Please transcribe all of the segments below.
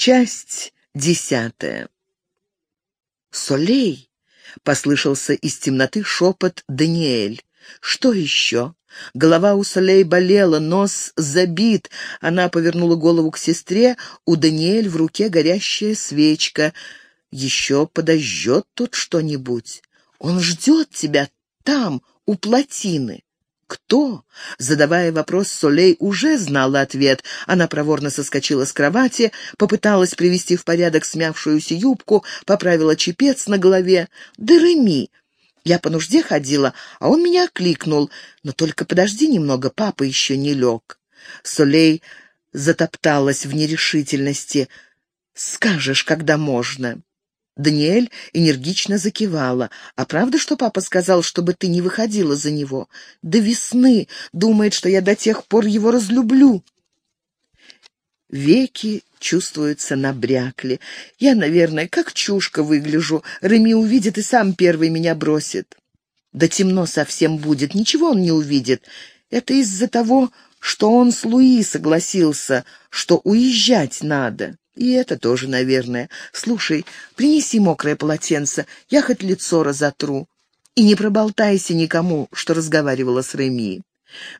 Часть десятая. «Солей!» — послышался из темноты шепот Даниэль. «Что еще?» Голова у Солей болела, нос забит. Она повернула голову к сестре, у Даниэль в руке горящая свечка. «Еще подожжет тут что-нибудь. Он ждет тебя там, у плотины». «Кто?» Задавая вопрос, Солей уже знала ответ. Она проворно соскочила с кровати, попыталась привести в порядок смявшуюся юбку, поправила чепец на голове. «Дереми!» Я по нужде ходила, а он меня окликнул. Но только подожди немного, папа еще не лег. Солей затопталась в нерешительности. «Скажешь, когда можно». Даниэль энергично закивала. «А правда, что папа сказал, чтобы ты не выходила за него? До весны. Думает, что я до тех пор его разлюблю». Веки чувствуются набрякли. Я, наверное, как чушка выгляжу. Реми увидит и сам первый меня бросит. Да темно совсем будет, ничего он не увидит. Это из-за того, что он с Луи согласился, что уезжать надо. И это тоже, наверное. Слушай, принеси мокрое полотенце, я хоть лицо разотру. И не проболтайся никому, что разговаривала с Реми.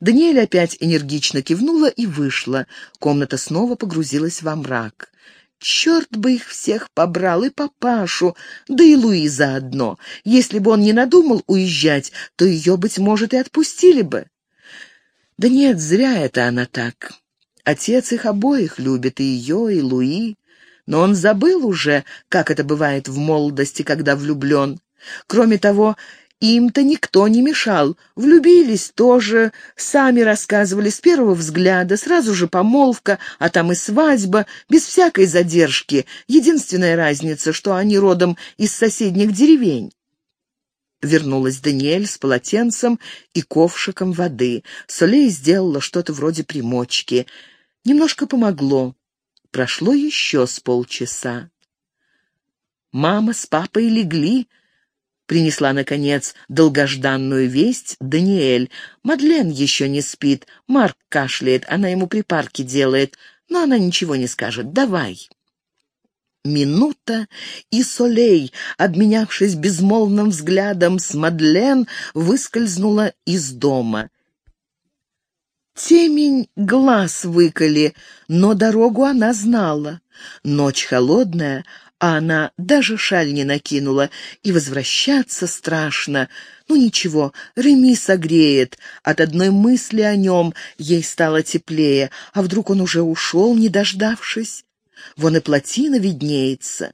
Даниэль опять энергично кивнула и вышла. Комната снова погрузилась во мрак. Черт бы их всех побрал, и папашу, да и Луи заодно. Если бы он не надумал уезжать, то ее, быть может, и отпустили бы. Да нет, зря это она так. Отец их обоих любит, и ее, и Луи. Но он забыл уже, как это бывает в молодости, когда влюблен. Кроме того, им-то никто не мешал. Влюбились тоже, сами рассказывали с первого взгляда, сразу же помолвка, а там и свадьба, без всякой задержки. Единственная разница, что они родом из соседних деревень. Вернулась Даниэль с полотенцем и ковшиком воды. Солей сделала что-то вроде примочки. Немножко помогло. Прошло еще с полчаса. Мама с папой легли, принесла, наконец, долгожданную весть Даниэль. Мадлен еще не спит, Марк кашляет, она ему припарки делает, но она ничего не скажет. Давай. Минута, и Солей, обменявшись безмолвным взглядом с Мадлен, выскользнула из дома. Темень глаз выколи, но дорогу она знала. Ночь холодная, а она даже шаль не накинула, и возвращаться страшно. Ну ничего, Реми согреет. От одной мысли о нем ей стало теплее, а вдруг он уже ушел, не дождавшись? Вон и плотина виднеется.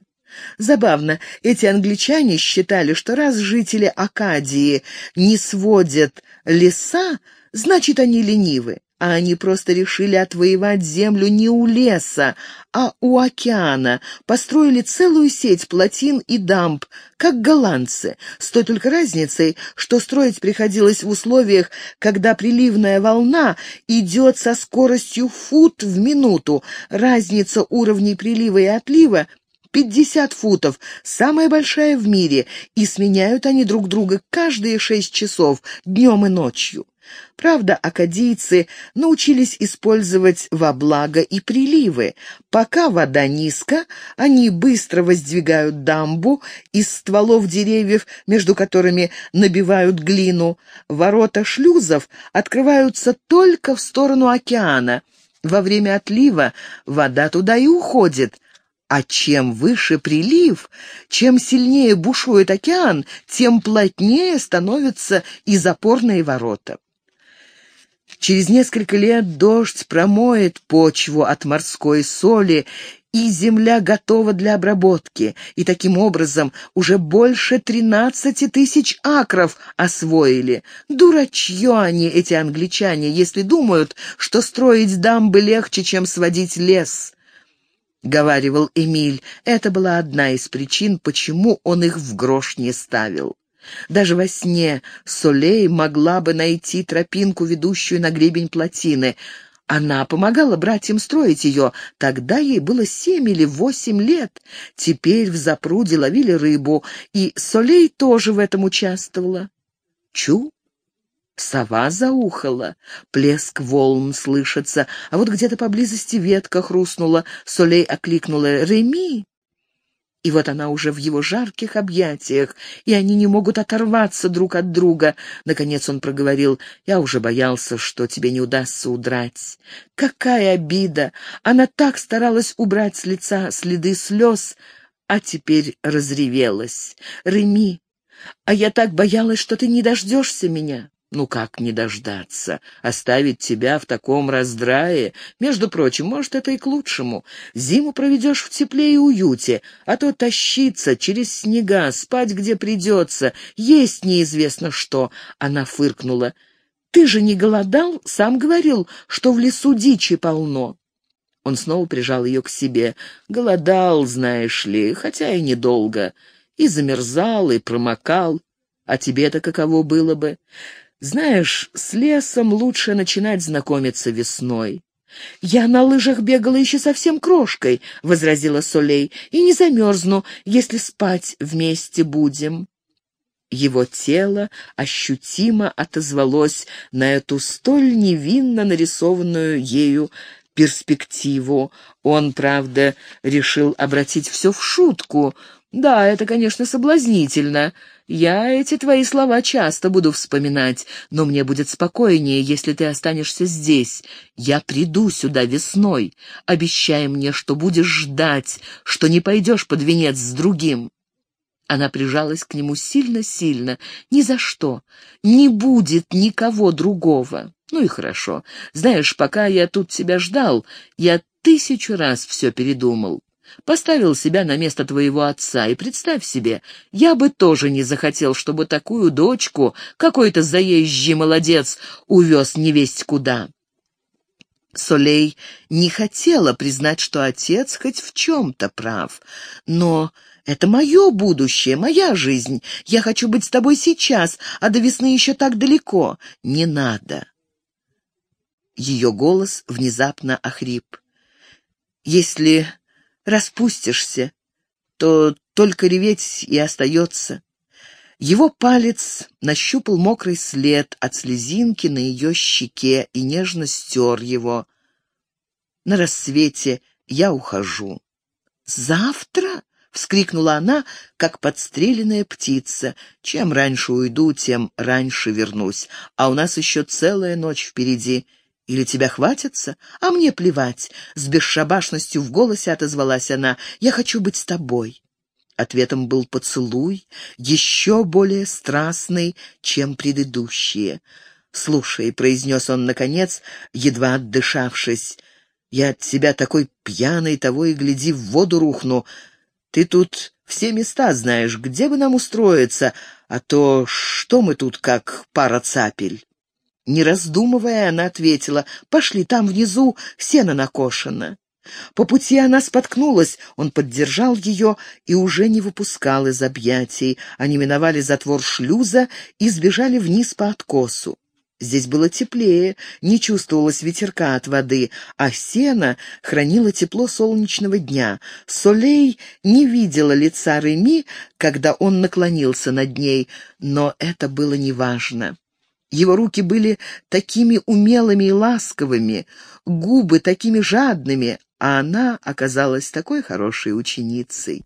Забавно, эти англичане считали, что раз жители Акадии не сводят леса, значит, они ленивы а они просто решили отвоевать землю не у леса, а у океана, построили целую сеть плотин и дамб, как голландцы, с той только разницей, что строить приходилось в условиях, когда приливная волна идет со скоростью фут в минуту, разница уровней прилива и отлива Пятьдесят футов, самая большая в мире, и сменяют они друг друга каждые шесть часов, днем и ночью. Правда, акадийцы научились использовать во благо и приливы. Пока вода низко, они быстро воздвигают дамбу из стволов деревьев, между которыми набивают глину. Ворота шлюзов открываются только в сторону океана. Во время отлива вода туда и уходит. А чем выше прилив, чем сильнее бушует океан, тем плотнее становятся и запорные ворота. Через несколько лет дождь промоет почву от морской соли, и земля готова для обработки, и таким образом уже больше тринадцати тысяч акров освоили. Дурачье они, эти англичане, если думают, что строить дамбы легче, чем сводить лес. — говаривал Эмиль. Это была одна из причин, почему он их в грош не ставил. Даже во сне Солей могла бы найти тропинку, ведущую на гребень плотины. Она помогала братьям строить ее. Тогда ей было семь или восемь лет. Теперь в запруде ловили рыбу, и Солей тоже в этом участвовала. Чу? Сова заухала, плеск волн слышится, а вот где-то поблизости ветка хрустнула, Солей окликнула «Реми!» И вот она уже в его жарких объятиях, и они не могут оторваться друг от друга. Наконец он проговорил, «Я уже боялся, что тебе не удастся удрать. Какая обида! Она так старалась убрать с лица следы слез, а теперь разревелась. Реми, а я так боялась, что ты не дождешься меня». Ну как не дождаться? Оставить тебя в таком раздрае? Между прочим, может, это и к лучшему. Зиму проведешь в тепле и уюте, а то тащиться через снега, спать где придется, есть неизвестно что. Она фыркнула. Ты же не голодал? Сам говорил, что в лесу дичи полно. Он снова прижал ее к себе. Голодал, знаешь ли, хотя и недолго. И замерзал, и промокал. А тебе-то каково было бы? Знаешь, с лесом лучше начинать знакомиться весной. «Я на лыжах бегала еще совсем крошкой», — возразила Солей, «и не замерзну, если спать вместе будем». Его тело ощутимо отозвалось на эту столь невинно нарисованную ею перспективу. Он, правда, решил обратить все в шутку. «Да, это, конечно, соблазнительно. Я эти твои слова часто буду вспоминать, но мне будет спокойнее, если ты останешься здесь. Я приду сюда весной. Обещай мне, что будешь ждать, что не пойдешь под венец с другим». Она прижалась к нему сильно-сильно. «Ни за что. Не будет никого другого». «Ну и хорошо. Знаешь, пока я тут тебя ждал, я тысячу раз все передумал. Поставил себя на место твоего отца, и представь себе, я бы тоже не захотел, чтобы такую дочку какой-то заезжий молодец увез невесть куда. Солей не хотела признать, что отец хоть в чем-то прав, но это мое будущее, моя жизнь. Я хочу быть с тобой сейчас, а до весны еще так далеко. Не надо. Ее голос внезапно охрип. Если распустишься, то только реветь и остается. Его палец нащупал мокрый след от слезинки на ее щеке и нежно стер его. На рассвете я ухожу. «Завтра?» — вскрикнула она, как подстреленная птица. «Чем раньше уйду, тем раньше вернусь. А у нас еще целая ночь впереди. Или тебя хватится? А мне плевать. С бесшабашностью в голосе отозвалась она. Я хочу быть с тобой. Ответом был поцелуй, еще более страстный, чем предыдущие. «Слушай», — произнес он наконец, едва отдышавшись, — «я от тебя такой пьяный, того и гляди, в воду рухну. Ты тут все места знаешь, где бы нам устроиться, а то что мы тут как пара цапель?» Не раздумывая, она ответила, «Пошли, там внизу сено накошено». По пути она споткнулась, он поддержал ее и уже не выпускал из объятий. Они миновали затвор шлюза и сбежали вниз по откосу. Здесь было теплее, не чувствовалось ветерка от воды, а сено хранило тепло солнечного дня. Солей не видела лица Реми, когда он наклонился над ней, но это было неважно. Его руки были такими умелыми и ласковыми, губы такими жадными, а она оказалась такой хорошей ученицей.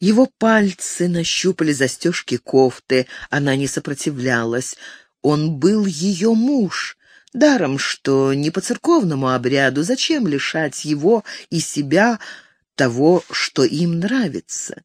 Его пальцы нащупали застежки кофты, она не сопротивлялась. Он был ее муж. Даром, что не по церковному обряду, зачем лишать его и себя того, что им нравится?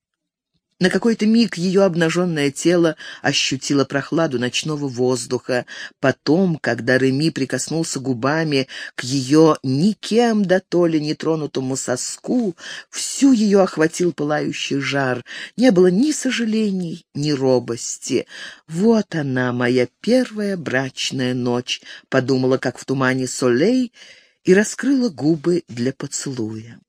На какой-то миг ее обнаженное тело ощутило прохладу ночного воздуха. Потом, когда Реми прикоснулся губами к ее никем да то ли нетронутому соску, всю ее охватил пылающий жар. Не было ни сожалений, ни робости. «Вот она, моя первая брачная ночь», — подумала, как в тумане Солей, и раскрыла губы для поцелуя.